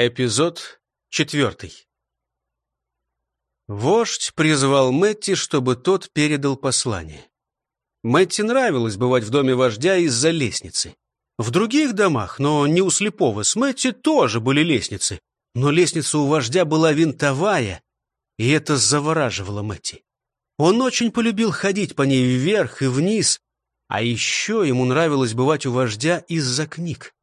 Эпизод четвертый. Вождь призвал Мэтти, чтобы тот передал послание. Мэтти нравилось бывать в доме вождя из-за лестницы. В других домах, но не у слепого, с Мэтти тоже были лестницы. Но лестница у вождя была винтовая, и это завораживало Мэтти. Он очень полюбил ходить по ней вверх и вниз, а еще ему нравилось бывать у вождя из-за книг.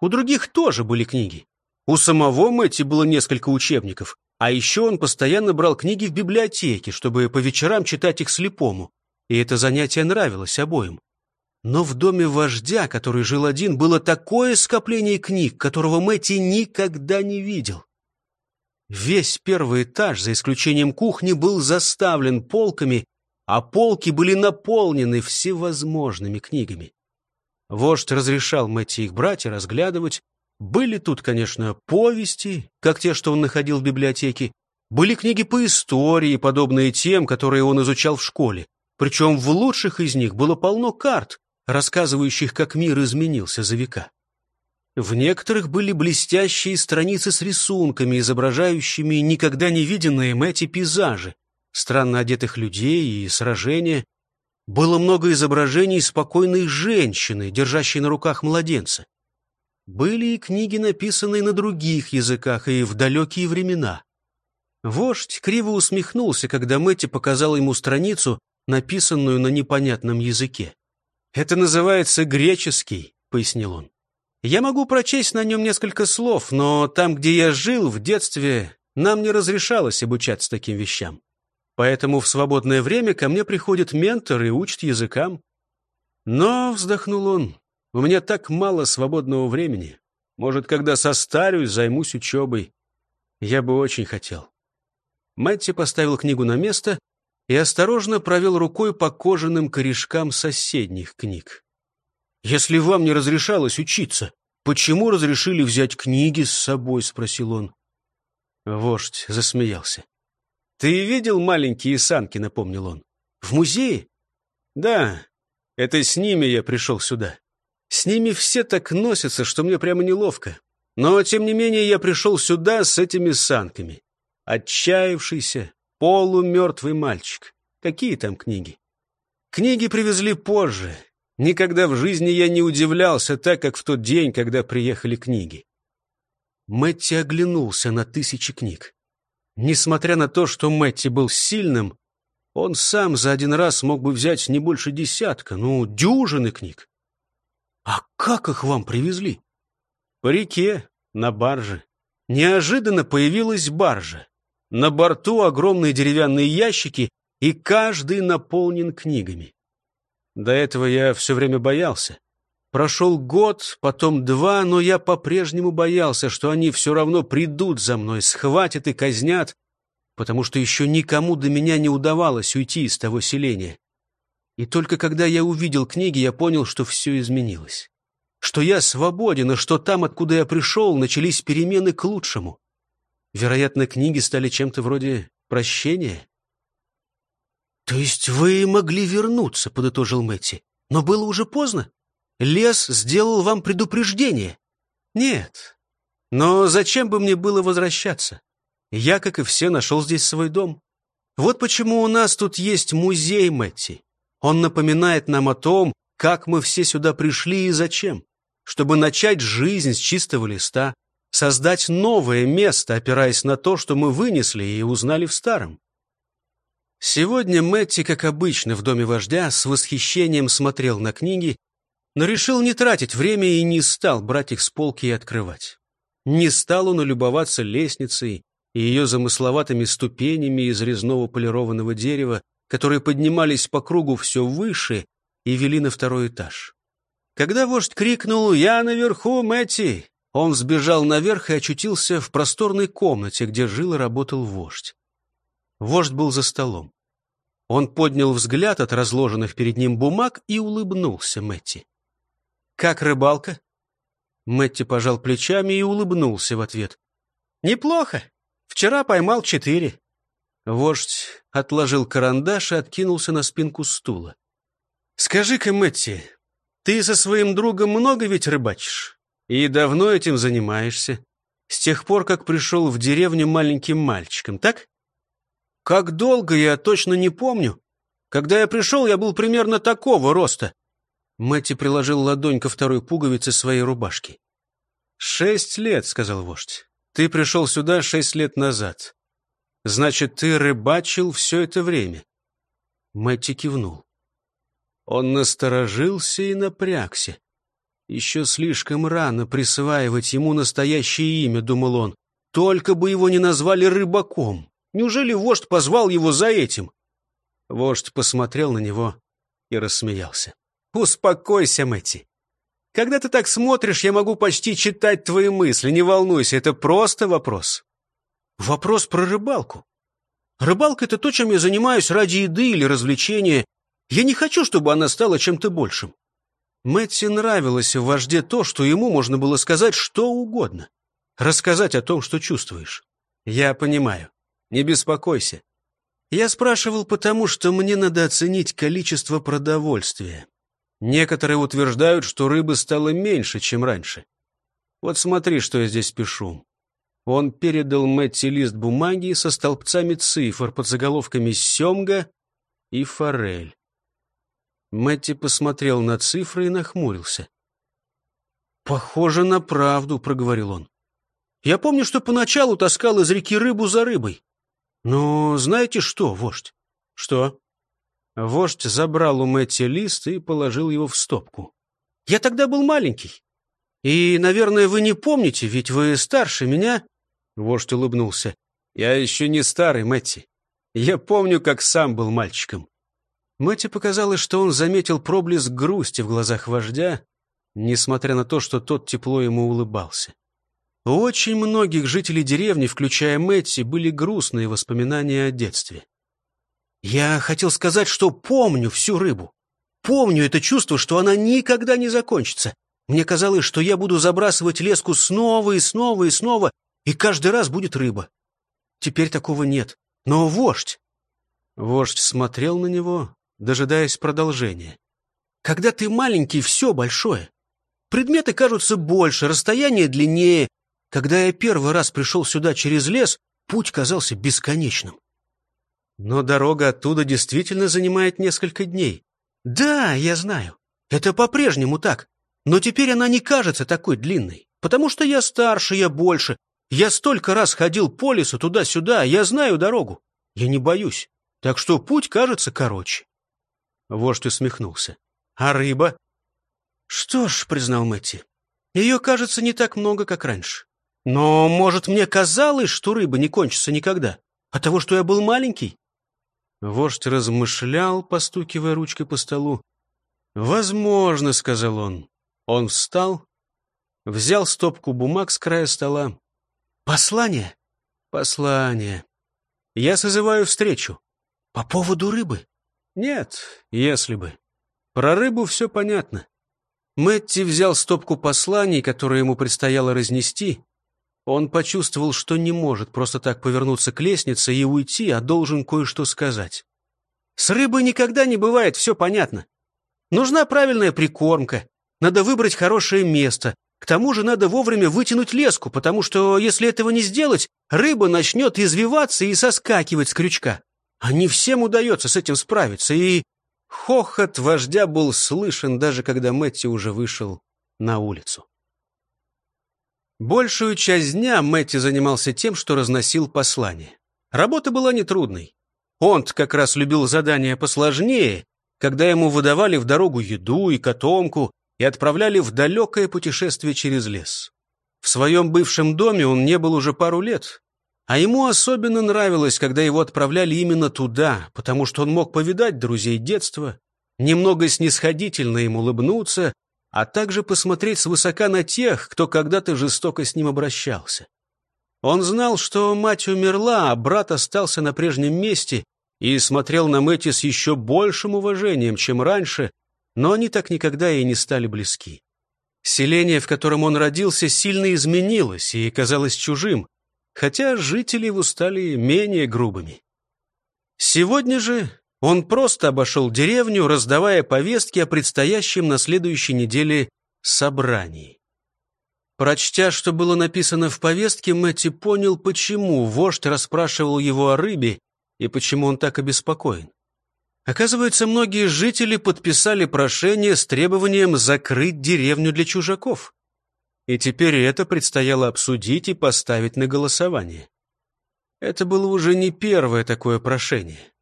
У других тоже были книги. У самого Мэтти было несколько учебников, а еще он постоянно брал книги в библиотеке, чтобы по вечерам читать их слепому, и это занятие нравилось обоим. Но в доме вождя, который жил один, было такое скопление книг, которого Мэтти никогда не видел. Весь первый этаж, за исключением кухни, был заставлен полками, а полки были наполнены всевозможными книгами. Вождь разрешал Мэтти их брать и разглядывать, были тут, конечно, повести, как те, что он находил в библиотеке. Были книги по истории, подобные тем, которые он изучал в школе. Причем в лучших из них было полно карт, рассказывающих, как мир изменился за века. В некоторых были блестящие страницы с рисунками, изображающими никогда не виденные эти пейзажи, странно одетых людей и сражения. Было много изображений спокойной женщины, держащей на руках младенца. Были и книги, написанные на других языках и в далекие времена. Вождь криво усмехнулся, когда Мэтти показал ему страницу, написанную на непонятном языке. «Это называется греческий», — пояснил он. «Я могу прочесть на нем несколько слов, но там, где я жил в детстве, нам не разрешалось обучаться таким вещам. Поэтому в свободное время ко мне приходит ментор и учит языкам. Но, — вздохнул он, у меня так мало свободного времени. Может, когда состарюсь, займусь учебой. Я бы очень хотел. Мэтти поставил книгу на место и осторожно провел рукой по кожаным корешкам соседних книг. «Если вам не разрешалось учиться, почему разрешили взять книги с собой?» — спросил он. Вождь засмеялся. «Ты видел маленькие санки?» — напомнил он. «В музее?» «Да, это с ними я пришел сюда. С ними все так носятся, что мне прямо неловко. Но, тем не менее, я пришел сюда с этими санками. Отчаявшийся, полумертвый мальчик. Какие там книги? Книги привезли позже. Никогда в жизни я не удивлялся так, как в тот день, когда приехали книги. Мэтти оглянулся на тысячи книг. Несмотря на то, что Мэтти был сильным, он сам за один раз мог бы взять не больше десятка, ну, дюжины книг. «А как их вам привезли?» «По реке, на барже. Неожиданно появилась баржа. На борту огромные деревянные ящики, и каждый наполнен книгами. До этого я все время боялся. Прошел год, потом два, но я по-прежнему боялся, что они все равно придут за мной, схватят и казнят, потому что еще никому до меня не удавалось уйти из того селения. И только когда я увидел книги, я понял, что все изменилось. Что я свободен, и что там, откуда я пришел, начались перемены к лучшему. Вероятно, книги стали чем-то вроде прощения. «То есть вы могли вернуться», — подытожил Мэтти. «Но было уже поздно. Лес сделал вам предупреждение». «Нет. Но зачем бы мне было возвращаться? Я, как и все, нашел здесь свой дом. Вот почему у нас тут есть музей Мэтти. Он напоминает нам о том, как мы все сюда пришли и зачем, чтобы начать жизнь с чистого листа, создать новое место, опираясь на то, что мы вынесли и узнали в старом. Сегодня Мэтти, как обычно, в доме вождя с восхищением смотрел на книги, но решил не тратить время и не стал брать их с полки и открывать. Не стал он улюбоваться лестницей и ее замысловатыми ступенями из резного полированного дерева, которые поднимались по кругу все выше и вели на второй этаж. Когда вождь крикнул «Я наверху, Мэтти!», он сбежал наверх и очутился в просторной комнате, где жил и работал вождь. Вождь был за столом. Он поднял взгляд от разложенных перед ним бумаг и улыбнулся Мэтти. «Как рыбалка?» Мэтти пожал плечами и улыбнулся в ответ. «Неплохо. Вчера поймал четыре. Вождь отложил карандаш и откинулся на спинку стула. «Скажи-ка, Мэтти, ты со своим другом много ведь рыбачишь? И давно этим занимаешься? С тех пор, как пришел в деревню маленьким мальчиком, так? Как долго, я точно не помню. Когда я пришел, я был примерно такого роста. Мэтти приложил ладонь ко второй пуговице своей рубашки. «Шесть лет», — сказал вождь. «Ты пришел сюда шесть лет назад. Значит, ты рыбачил все это время». Мэтти кивнул. Он насторожился и напрягся. Еще слишком рано присваивать ему настоящее имя, думал он. Только бы его не назвали рыбаком. Неужели вождь позвал его за этим? Вождь посмотрел на него и рассмеялся. «Успокойся, Мэтти. Когда ты так смотришь, я могу почти читать твои мысли. Не волнуйся, это просто вопрос». «Вопрос про рыбалку. Рыбалка — это то, чем я занимаюсь ради еды или развлечения. Я не хочу, чтобы она стала чем-то большим. Мэтти нравилось в вожде то, что ему можно было сказать что угодно. Рассказать о том, что чувствуешь. Я понимаю. Не беспокойся. Я спрашивал потому, что мне надо оценить количество продовольствия. Некоторые утверждают, что рыбы стало меньше, чем раньше. Вот смотри, что я здесь пишу. Он передал Мэтти лист бумаги со столбцами цифр под заголовками «Семга» и «Форель». Мэтти посмотрел на цифры и нахмурился. «Похоже на правду», — проговорил он. «Я помню, что поначалу таскал из реки рыбу за рыбой. Но знаете что, вождь?» «Что?» Вождь забрал у Мэтти лист и положил его в стопку. «Я тогда был маленький. И, наверное, вы не помните, ведь вы старше меня». Вождь улыбнулся. «Я еще не старый, Мэтти. Я помню, как сам был мальчиком. Мэтти показалось, что он заметил проблеск грусти в глазах вождя, несмотря на то, что тот тепло ему улыбался. У очень многих жителей деревни, включая Мэтти, были грустные воспоминания о детстве. «Я хотел сказать, что помню всю рыбу. Помню это чувство, что она никогда не закончится. Мне казалось, что я буду забрасывать леску снова и снова и снова, и каждый раз будет рыба. Теперь такого нет. Но вождь...» Вождь смотрел на него, дожидаясь продолжения. Когда ты маленький, все большое. Предметы кажутся больше, расстояние длиннее. Когда я первый раз пришел сюда через лес, путь казался бесконечным. Но дорога оттуда действительно занимает несколько дней. Да, я знаю. Это по-прежнему так. Но теперь она не кажется такой длинной. Потому что я старше, я больше. Я столько раз ходил по лесу туда-сюда, я знаю дорогу. Я не боюсь. Так что путь кажется короче. Вождь усмехнулся. «А рыба?» «Что ж», — признал Мэтти, — «ее, кажется, не так много, как раньше. Но, может, мне казалось, что рыба не кончится никогда, от того, что я был маленький?» Вождь размышлял, постукивая ручкой по столу. «Возможно», — сказал он. Он встал, взял стопку бумаг с края стола. «Послание?» «Послание. Я созываю встречу. По поводу рыбы?» Нет, если бы. Про рыбу все понятно. Мэтти взял стопку посланий, которые ему предстояло разнести. Он почувствовал, что не может просто так повернуться к лестнице и уйти, а должен кое-что сказать. С рыбой никогда не бывает все понятно. Нужна правильная прикормка, надо выбрать хорошее место. К тому же надо вовремя вытянуть леску, потому что, если этого не сделать, рыба начнет извиваться и соскакивать с крючка. А не всем удается с этим справиться, и хохот вождя был слышен, даже когда Мэтти уже вышел на улицу. Большую часть дня Мэтти занимался тем, что разносил послания. Работа была нетрудной. он как раз любил задания посложнее, когда ему выдавали в дорогу еду и котомку и отправляли в далекое путешествие через лес. В своем бывшем доме он не был уже пару лет, а ему особенно нравилось, когда его отправляли именно туда, потому что он мог повидать друзей детства, немного снисходительно им улыбнуться, а также посмотреть свысока на тех, кто когда-то жестоко с ним обращался. Он знал, что мать умерла, а брат остался на прежнем месте и смотрел на Мэти с еще большим уважением, чем раньше, но они так никогда и не стали близки. Селение, в котором он родился, сильно изменилось и казалось чужим, хотя жители его стали менее грубыми. Сегодня же он просто обошел деревню, раздавая повестки о предстоящем на следующей неделе собрании. Прочтя, что было написано в повестке, Мэтти понял, почему вождь расспрашивал его о рыбе и почему он так обеспокоен. Оказывается, многие жители подписали прошение с требованием закрыть деревню для чужаков. И теперь это предстояло обсудить и поставить на голосование. Это было уже не первое такое прошение.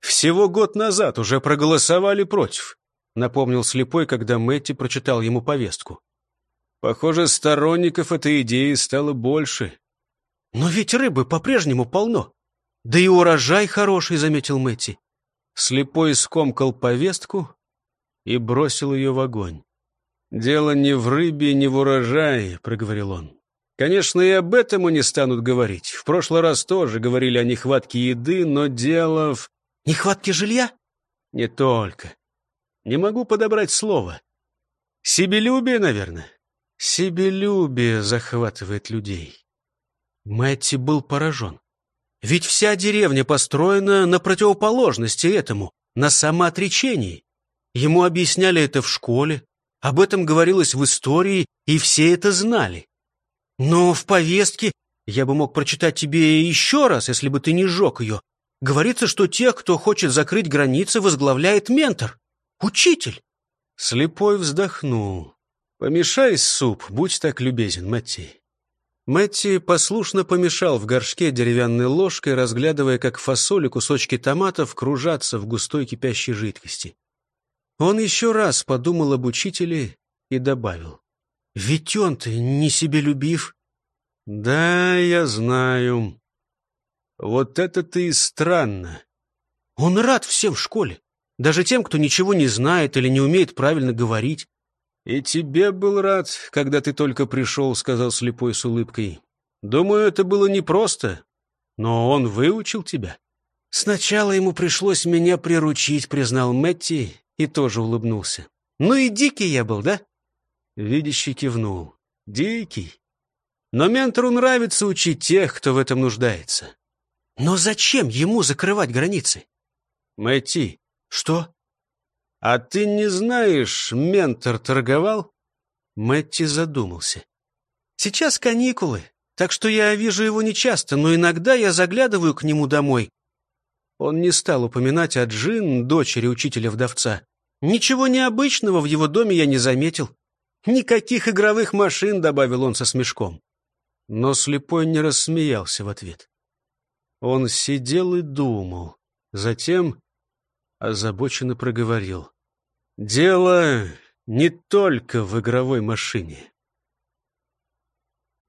Всего год назад уже проголосовали против, напомнил слепой, когда Мэтти прочитал ему повестку. Похоже, сторонников этой идеи стало больше. Но ведь рыбы по-прежнему полно. Да и урожай хороший, заметил Мэтти. Слепой скомкал повестку и бросил ее в огонь. «Дело не в рыбе, не в урожае», — проговорил он. «Конечно, и об этом они станут говорить. В прошлый раз тоже говорили о нехватке еды, но дело в...» «Нехватке жилья?» «Не только. Не могу подобрать слово. Себелюбие, наверное. Себелюбие захватывает людей». Мэтти был поражен. Ведь вся деревня построена на противоположности этому, на самоотречении. Ему объясняли это в школе, об этом говорилось в истории, и все это знали. Но в повестке, я бы мог прочитать тебе еще раз, если бы ты не сжег ее, говорится, что тех, кто хочет закрыть границы, возглавляет ментор, учитель. Слепой вздохнул. «Помешай суп, будь так любезен, Мэтти». Мэтти послушно помешал в горшке деревянной ложкой, разглядывая, как фасоль и кусочки томатов кружатся в густой кипящей жидкости. Он еще раз подумал об учителе и добавил. «Ведь он-то не себелюбив». «Да, я знаю. Вот это-то и странно. Он рад всем в школе, даже тем, кто ничего не знает или не умеет правильно говорить. «И тебе был рад, когда ты только пришел», — сказал слепой с улыбкой. «Думаю, это было непросто, но он выучил тебя». «Сначала ему пришлось меня приручить», — признал Мэтти и тоже улыбнулся. «Ну и дикий я был, да?» Видящий кивнул. «Дикий. Но ментору нравится учить тех, кто в этом нуждается». «Но зачем ему закрывать границы?» «Мэтти». «Что?» «А ты не знаешь, ментор торговал?» Мэтти задумался. «Сейчас каникулы, так что я вижу его нечасто, но иногда я заглядываю к нему домой он не стал упоминать о Джин, дочери учителя-вдовца. Ничего необычного в его доме я не заметил. Никаких игровых машин, добавил он со смешком. Но слепой не рассмеялся в ответ. Он сидел и думал. Затем озабоченно проговорил. «Дело не только в игровой машине.